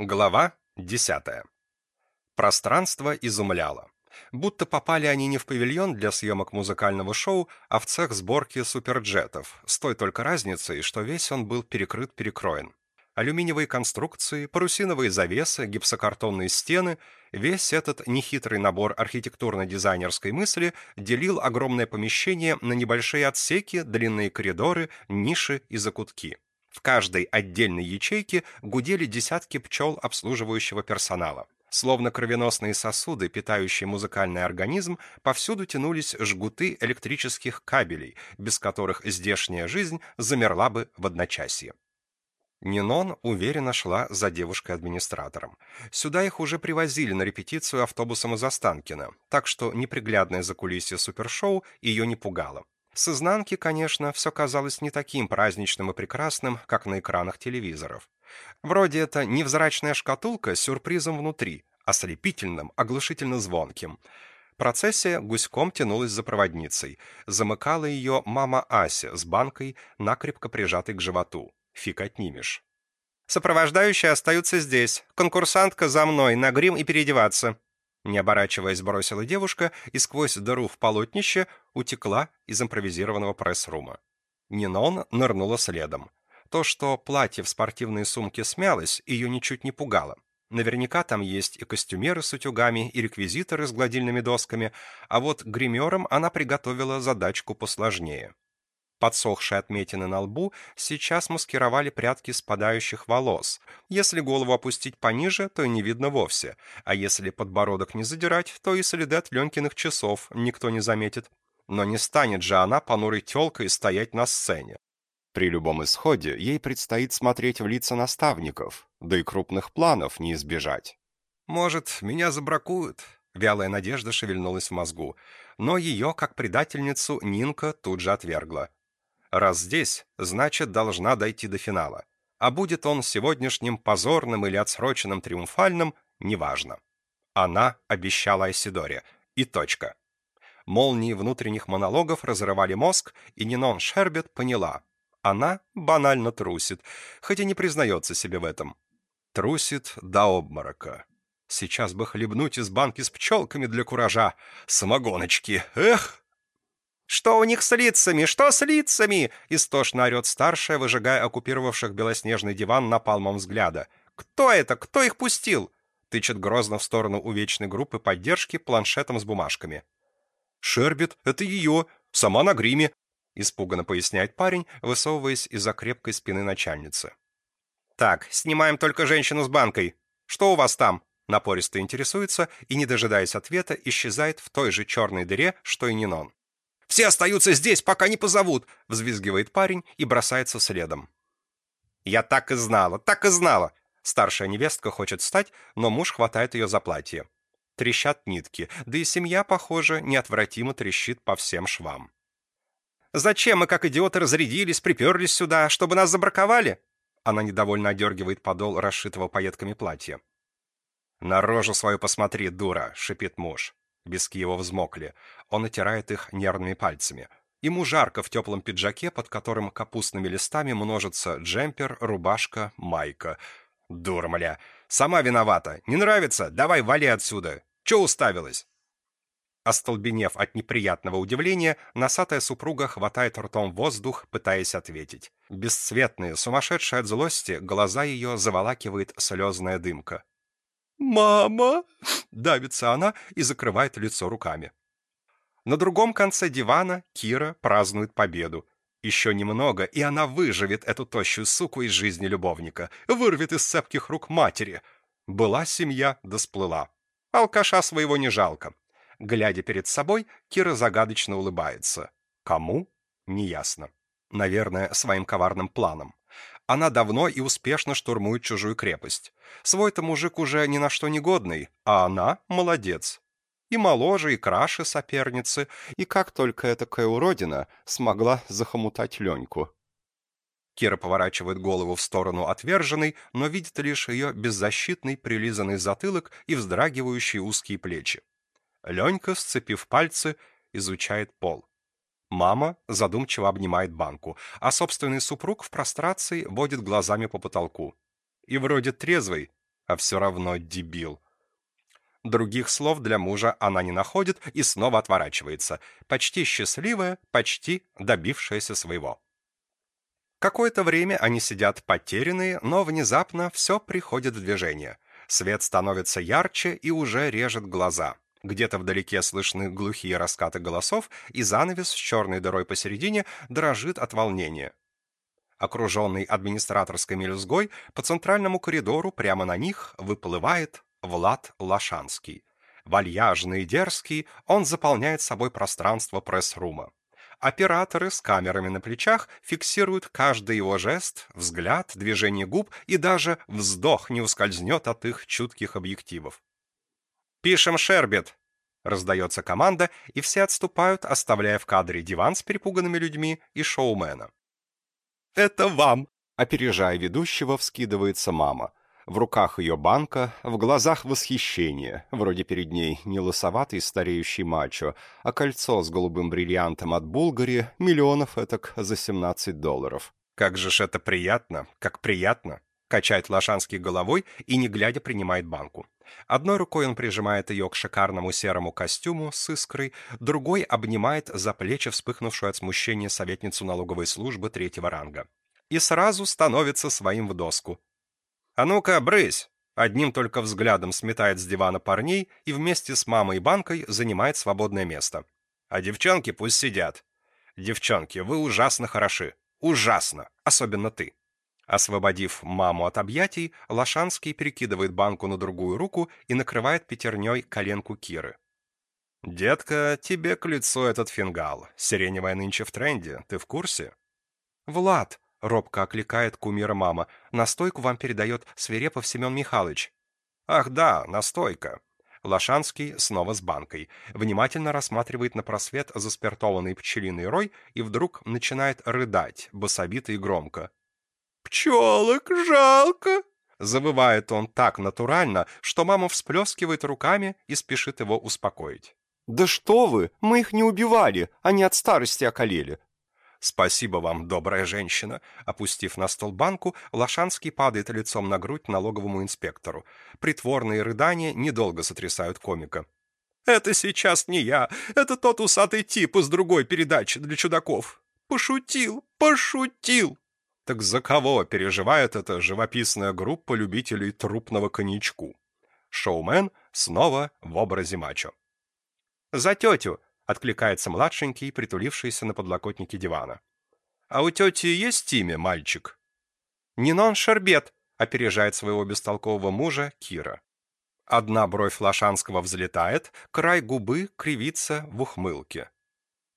Глава 10. Пространство изумляло. Будто попали они не в павильон для съемок музыкального шоу, а в цех сборки суперджетов, с той только разницей, что весь он был перекрыт-перекроен. Алюминиевые конструкции, парусиновые завесы, гипсокартонные стены — весь этот нехитрый набор архитектурно-дизайнерской мысли делил огромное помещение на небольшие отсеки, длинные коридоры, ниши и закутки. В каждой отдельной ячейке гудели десятки пчел обслуживающего персонала. Словно кровеносные сосуды, питающие музыкальный организм, повсюду тянулись жгуты электрических кабелей, без которых здешняя жизнь замерла бы в одночасье. Нинон уверенно шла за девушкой-администратором. Сюда их уже привозили на репетицию автобусом из Останкина, так что неприглядное закулисье супершоу ее не пугало. С изнанки, конечно, все казалось не таким праздничным и прекрасным, как на экранах телевизоров. Вроде это невзрачная шкатулка с сюрпризом внутри, ослепительным, оглушительно звонким. Процессия гуськом тянулась за проводницей. Замыкала ее мама Ася с банкой, накрепко прижатой к животу. Фиг отнимешь. «Сопровождающие остаются здесь. Конкурсантка за мной, на грим и переодеваться», не оборачиваясь, бросила девушка и сквозь дыру в полотнище утекла из импровизированного пресс-рума. Нинон нырнула следом. То, что платье в спортивной сумке смялось, ее ничуть не пугало. Наверняка там есть и костюмеры с утюгами, и реквизиторы с гладильными досками, а вот гримерам она приготовила задачку посложнее. Подсохшие отметины на лбу сейчас маскировали прядки спадающих волос. Если голову опустить пониже, то и не видно вовсе, а если подбородок не задирать, то и следы от Ленкиных часов никто не заметит. Но не станет же она понурой тёлкой стоять на сцене. При любом исходе ей предстоит смотреть в лица наставников, да и крупных планов не избежать. «Может, меня забракуют?» Вялая надежда шевельнулась в мозгу, но ее, как предательницу, Нинка тут же отвергла. Раз здесь, значит, должна дойти до финала. А будет он сегодняшним позорным или отсроченным триумфальным, неважно. Она обещала Айсидоре. И точка. Молнии внутренних монологов разрывали мозг, и Нинон Шербет поняла. Она банально трусит, хотя не признается себе в этом. Трусит до обморока. Сейчас бы хлебнуть из банки с пчелками для куража. Самогоночки. Эх! «Что у них с лицами? Что с лицами?» — истошно орет старшая, выжигая оккупировавших белоснежный диван напалмом взгляда. «Кто это? Кто их пустил?» — тычет грозно в сторону увечной группы поддержки планшетом с бумажками. «Шербет, это ее, сама на гриме», — испуганно поясняет парень, высовываясь из-за крепкой спины начальницы. «Так, снимаем только женщину с банкой. Что у вас там?» Напористо интересуется и, не дожидаясь ответа, исчезает в той же черной дыре, что и Нинон. Все остаются здесь, пока не позовут!» — взвизгивает парень и бросается следом. «Я так и знала, так и знала!» Старшая невестка хочет встать, но муж хватает ее за платье. Трещат нитки, да и семья, похоже, неотвратимо трещит по всем швам. «Зачем мы, как идиоты, разрядились, приперлись сюда, чтобы нас забраковали?» Она недовольно одергивает подол расшитого пайетками платья. «На рожу свою посмотри, дура!» — шипит муж. Виски его взмокли. Он отирает их нервными пальцами. Ему жарко в теплом пиджаке, под которым капустными листами множатся джемпер, рубашка, майка. Дура. Сама виновата. Не нравится? Давай вали отсюда. Че уставилась? Остолбенев от неприятного удивления, носатая супруга хватает ртом воздух, пытаясь ответить. Бесцветные, сумасшедшие от злости, глаза ее заволакивает слезная дымка. «Мама!» — давится она и закрывает лицо руками. На другом конце дивана Кира празднует победу. Еще немного, и она выживет эту тощую суку из жизни любовника, вырвет из цепких рук матери. Была семья, да сплыла. Алкаша своего не жалко. Глядя перед собой, Кира загадочно улыбается. Кому? Неясно. Наверное, своим коварным планом. Она давно и успешно штурмует чужую крепость. Свой-то мужик уже ни на что не годный, а она молодец. И моложе, и краше соперницы, и как только эта уродина смогла захомутать Леньку. Кира поворачивает голову в сторону отверженной, но видит лишь ее беззащитный прилизанный затылок и вздрагивающие узкие плечи. Ленька, сцепив пальцы, изучает пол. Мама задумчиво обнимает банку, а собственный супруг в прострации водит глазами по потолку. И вроде трезвый, а все равно дебил. Других слов для мужа она не находит и снова отворачивается, почти счастливая, почти добившаяся своего. Какое-то время они сидят потерянные, но внезапно все приходит в движение. Свет становится ярче и уже режет глаза. Где-то вдалеке слышны глухие раскаты голосов, и занавес с черной дырой посередине дрожит от волнения. Окруженный администраторской мелюзгой, по центральному коридору прямо на них выплывает Влад Лошанский. Вальяжный и дерзкий, он заполняет собой пространство пресс-рума. Операторы с камерами на плечах фиксируют каждый его жест, взгляд, движение губ и даже вздох не ускользнет от их чутких объективов. «Пишем Шербет!» — раздается команда, и все отступают, оставляя в кадре диван с перепуганными людьми и шоумена. «Это вам!» — опережая ведущего, вскидывается мама. В руках ее банка, в глазах восхищение. Вроде перед ней не лысоватый стареющий мачо, а кольцо с голубым бриллиантом от Булгари, миллионов этак за 17 долларов. «Как же ж это приятно, как приятно!» Качает Лошанский головой и, не глядя, принимает банку. Одной рукой он прижимает ее к шикарному серому костюму с искрой, другой обнимает за плечи вспыхнувшую от смущения советницу налоговой службы третьего ранга. И сразу становится своим в доску. «А ну-ка, брысь!» Одним только взглядом сметает с дивана парней и вместе с мамой и банкой занимает свободное место. А девчонки пусть сидят. Девчонки, вы ужасно хороши. Ужасно. Особенно ты. Освободив маму от объятий, Лошанский перекидывает банку на другую руку и накрывает пятерней коленку Киры. «Детка, тебе к лицу этот фингал. Сиреневая нынче в тренде. Ты в курсе?» «Влад!» — робко окликает кумира мама. «Настойку вам передает Свирепов Семен Михайлович». «Ах да, настойка». Лошанский снова с банкой. Внимательно рассматривает на просвет заспиртованный пчелиный рой и вдруг начинает рыдать, басовито и громко. «Пчелок жалко!» Завывает он так натурально, что мама всплескивает руками и спешит его успокоить. «Да что вы! Мы их не убивали, они от старости околели. «Спасибо вам, добрая женщина!» Опустив на стол банку, Лошанский падает лицом на грудь налоговому инспектору. Притворные рыдания недолго сотрясают комика. «Это сейчас не я. Это тот усатый тип из другой передачи для чудаков. Пошутил, пошутил!» Так за кого переживает эта живописная группа любителей трупного коньячку? Шоумен снова в образе мачо. «За тетю!» Откликается младшенький, притулившийся на подлокотнике дивана. «А у тети есть имя, мальчик?» «Нинон Шербет», — опережает своего бестолкового мужа Кира. Одна бровь Лошанского взлетает, край губы кривится в ухмылке.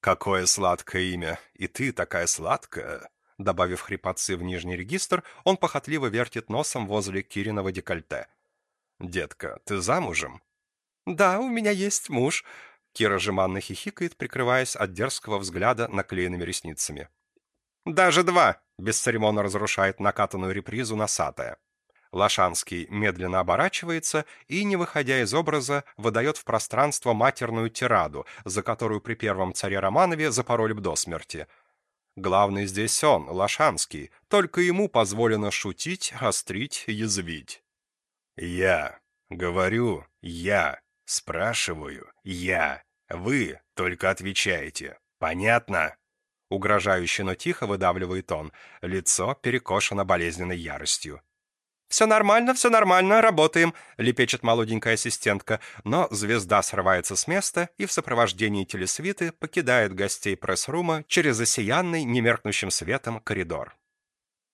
«Какое сладкое имя! И ты такая сладкая!» Добавив хрипотцы в нижний регистр, он похотливо вертит носом возле Кириного декольте. «Детка, ты замужем?» «Да, у меня есть муж», Кира жеманно хихикает, прикрываясь от дерзкого взгляда наклеенными ресницами. «Даже два!» — бесцеремонно разрушает накатанную репризу носатая. Лошанский медленно оборачивается и, не выходя из образа, выдает в пространство матерную тираду, за которую при первом царе Романове запороли б до смерти. Главный здесь он, Лошанский, только ему позволено шутить, острить, язвить. «Я, говорю, я, Спрашиваю я. Вы только отвечаете. Понятно? Угрожающе, но тихо выдавливает он. Лицо перекошено болезненной яростью. «Все нормально, все нормально, работаем», — лепечет молоденькая ассистентка, но звезда срывается с места и в сопровождении телесвиты покидает гостей пресс-рума через осиянный немеркнущим светом коридор.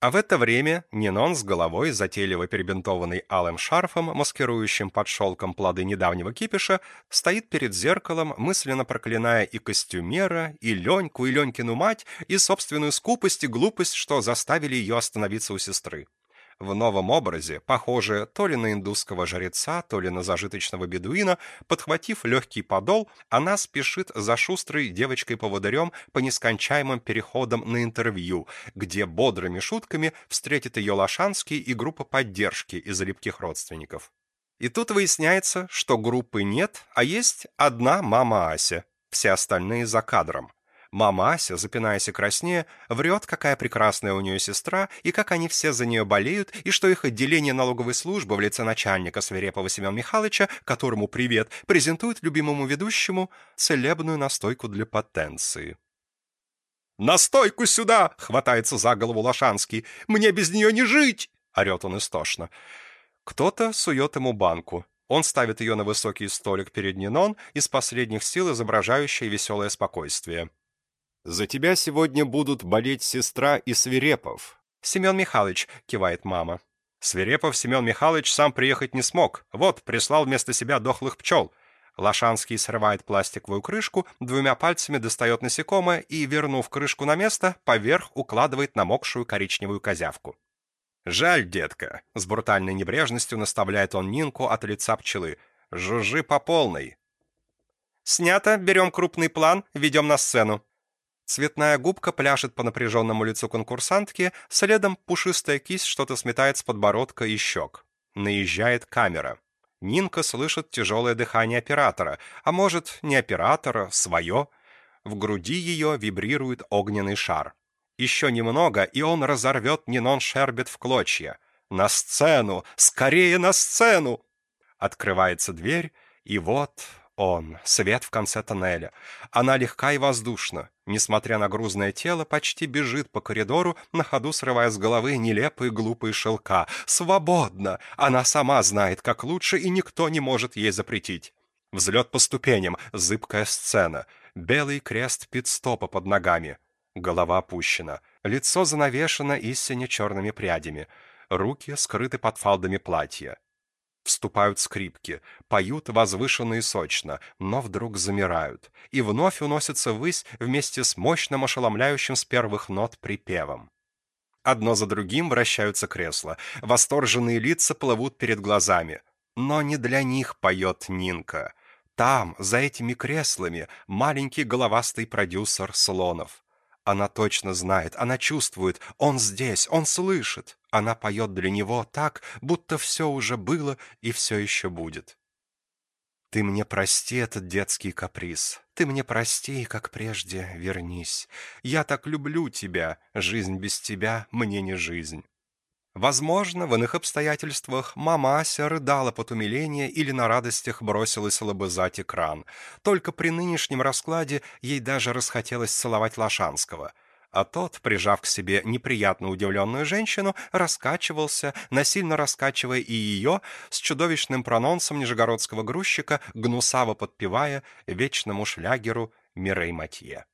А в это время Нинон с головой, затейливо перебинтованный алым шарфом, маскирующим под шелком плоды недавнего кипиша, стоит перед зеркалом, мысленно проклиная и костюмера, и Леньку, и Ленькину мать, и собственную скупость и глупость, что заставили ее остановиться у сестры в новом образе, похожая то ли на индусского жреца, то ли на зажиточного бедуина, подхватив легкий подол, она спешит за шустрой девочкой-поводырем по нескончаемым переходам на интервью, где бодрыми шутками встретит ее Лошанский и группа поддержки из липких родственников. И тут выясняется, что группы нет, а есть одна мама Ася, все остальные за кадром. Мамася, запинаясь и краснея, врет, какая прекрасная у нее сестра, и как они все за нее болеют, и что их отделение налоговой службы в лице начальника свирепого Семена Михайловича, которому привет, презентует любимому ведущему целебную настойку для потенции. «Настойку сюда!» — хватается за голову Лошанский. «Мне без нее не жить!» — орет он истошно. Кто-то сует ему банку. Он ставит ее на высокий столик перед Нинон, из последних сил изображающий веселое спокойствие. «За тебя сегодня будут болеть сестра и Свирепов». «Семен Михайлович», — кивает мама. Свирепов Семен Михайлович сам приехать не смог. Вот, прислал вместо себя дохлых пчел. Лошанский срывает пластиковую крышку, двумя пальцами достает насекомое и, вернув крышку на место, поверх укладывает намокшую коричневую козявку. «Жаль, детка», — с брутальной небрежностью наставляет он Нинку от лица пчелы. «Жужжи по полной». «Снято, берем крупный план, ведем на сцену», Цветная губка пляшет по напряженному лицу конкурсантки, следом пушистая кисть что-то сметает с подбородка и щек. Наезжает камера. Нинка слышит тяжелое дыхание оператора, а может, не оператора, свое. В груди ее вибрирует огненный шар. Еще немного, и он разорвет Нинон Шербет в клочья. «На сцену! Скорее на сцену!» Открывается дверь, и вот он, свет в конце тоннеля. Она легка и воздушна. Несмотря на грузное тело, почти бежит по коридору, на ходу срывая с головы нелепые глупые шелка. Свободно! Она сама знает, как лучше, и никто не может ей запретить. Взлет по ступеням, зыбкая сцена. Белый крест пит-стопа под ногами. Голова опущена. Лицо занавешено истине черными прядями. Руки скрыты под фалдами платья. Вступают скрипки, поют возвышенно и сочно, но вдруг замирают, и вновь уносятся ввысь вместе с мощным ошеломляющим с первых нот припевом. Одно за другим вращаются кресла, восторженные лица плывут перед глазами. Но не для них поет Нинка. Там, за этими креслами, маленький головастый продюсер Слонов. Она точно знает, она чувствует, он здесь, он слышит. Она поет для него так, будто все уже было и все еще будет. Ты мне прости этот детский каприз. Ты мне прости, как прежде, вернись. Я так люблю тебя, жизнь без тебя мне не жизнь. Возможно, в иных обстоятельствах мама Ася рыдала под умиление или на радостях бросилась лобызать экран. Только при нынешнем раскладе ей даже расхотелось целовать Лошанского. А тот, прижав к себе неприятно удивленную женщину, раскачивался, насильно раскачивая и ее, с чудовищным прононсом нижегородского грузчика, гнусаво подпевая вечному шлягеру Мирей Матье.